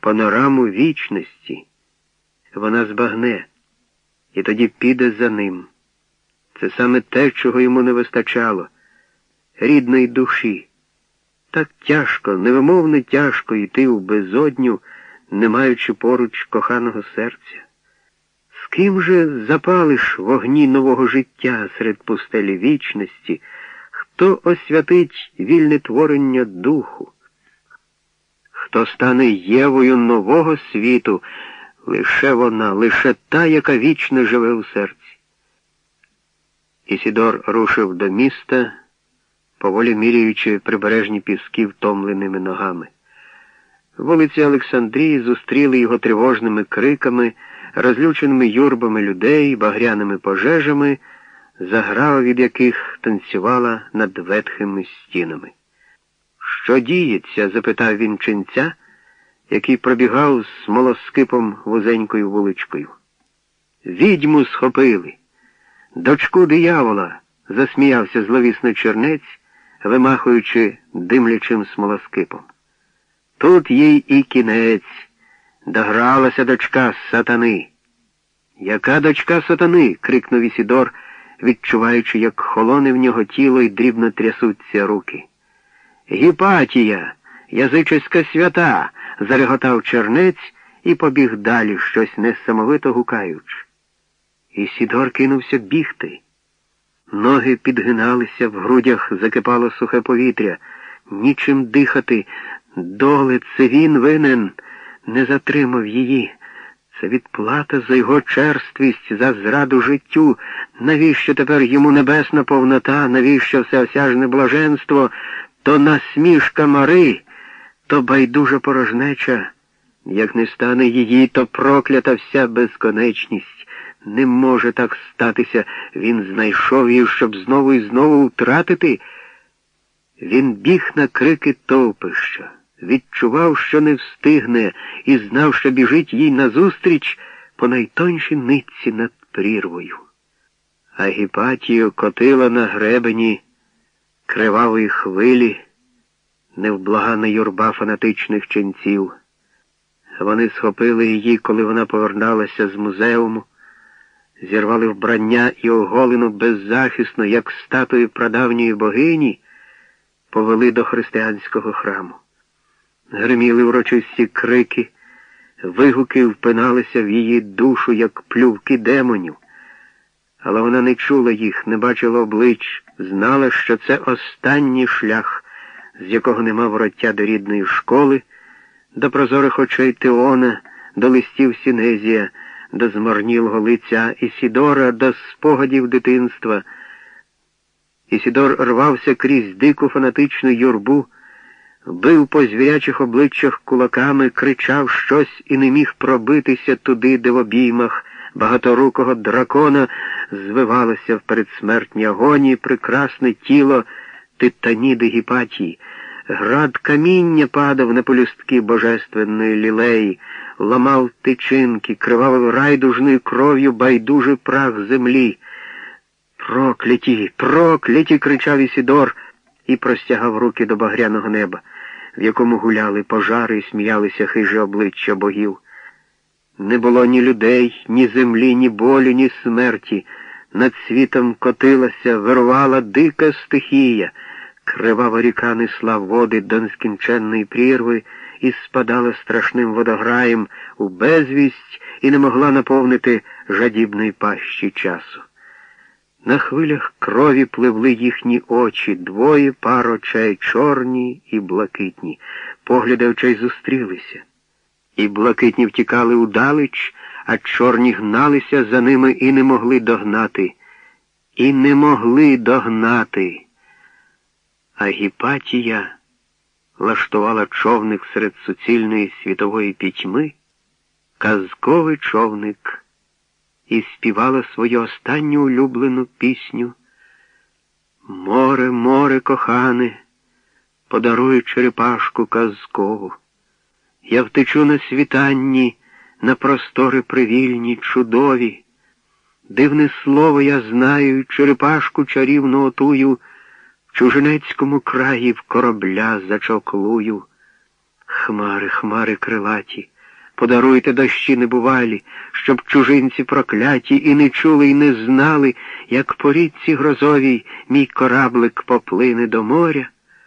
панораму вічності. Вона збагне, і тоді піде за ним. Це саме те, чого йому не вистачало, рідної душі. Так тяжко, невимовно тяжко йти у безодню, не маючи поруч коханого серця. З ким же запалиш вогні нового життя серед пустелі вічності, хто освятить вільне творення духу? Хто стане Євою нового світу, лише вона, лише та, яка вічно живе у серці. Ісідор рушив до міста, поволі міряючи прибережні піски втомленими ногами. Вулиці Олександрії зустріли його тривожними криками, розлюченими юрбами людей, багряними пожежами, заграва від яких танцювала над ветхими стінами. Що діється? запитав він ченця, який пробігав з смолоскипом вузенькою вуличкою. Відьму схопили. Дочку диявола, засміявся зловісно чернець, вимахуючи димлячим смолоскипом. Тут їй і кінець. Догралася дочка сатани. Яка дочка сатани? крикнув Ісідор, відчуваючи, як холоне в нього тіло і дрібно трясуться руки. Гіпатія, язичиська свята, зареготав чернець і побіг далі, щось несамовито гукаючи. Ісідор кинувся бігти. Ноги підгиналися, в грудях закипало сухе повітря, нічим дихати. Доле, це він винен, не затримав її. Це відплата за його черствість, за зраду життю. Навіщо тепер йому небесна повнота, навіщо всеосяжне блаженство, то насмішка мари, то байдужа порожнеча. Як не стане її, то проклята вся безконечність. Не може так статися. Він знайшов її, щоб знову і знову втратити. Він біг на крики товпища, відчував, що не встигне, і знав, що біжить їй назустріч по найтоншій нитці над прірвою. А Гіпатію котила на гребені кривавої хвилі, невблагана юрба фанатичних ченців. Вони схопили її, коли вона поверналася з музеуму зірвали вбрання і оголену беззахисно, як статую прадавньої богині, повели до християнського храму. Гриміли урочисті крики, вигуки впиналися в її душу, як плювки демонів. Але вона не чула їх, не бачила облич, знала, що це останній шлях, з якого нема вороття до рідної школи, до прозорих очей Теона, до листів Сінезія до зморнілого лиця Ісідора, до спогадів дитинства. Ісідор рвався крізь дику фанатичну юрбу, бив по звірячих обличчях кулаками, кричав щось і не міг пробитися туди, де в обіймах багаторукого дракона звивалося в передсмертній агонії прекрасне тіло титаніди Гіпатії. Град каміння падав на полюстки божественної лілеї ламав тичинки, кривавив райдужною кров'ю байдужий прах землі. Прокляті, прокляті, кричав Ісідор і простягав руки до багряного неба, в якому гуляли пожари і сміялися хижі обличчя богів. Не було ні людей, ні землі, ні болю, ні смерті. Над світом котилася, вирвала дика стихія, кривава ріка несла води до нескінченної прірви і спадала страшним водограєм у безвість і не могла наповнити жадібної пащі часу. На хвилях крові пливли їхні очі, двоє пар очей чорні і блакитні. Погляди очей зустрілися. І блакитні втікали удалеч, а чорні гналися за ними і не могли догнати. І не могли догнати. А Гіпатія лаштувала човник серед суцільної світової пітьми, казковий човник, і співала свою останню улюблену пісню. Море, море, кохане, подарує черепашку казкову. Я втечу на світанні, на простори привільні, чудові. Дивне слово я знаю, черепашку чарівну отую. В чужинецькому краї в корабля зачоклую, Хмари, хмари крилаті, подаруйте дощі небувалі, щоб чужинці прокляті і не чули, і не знали, як по річці грозовій мій кораблик поплине до моря.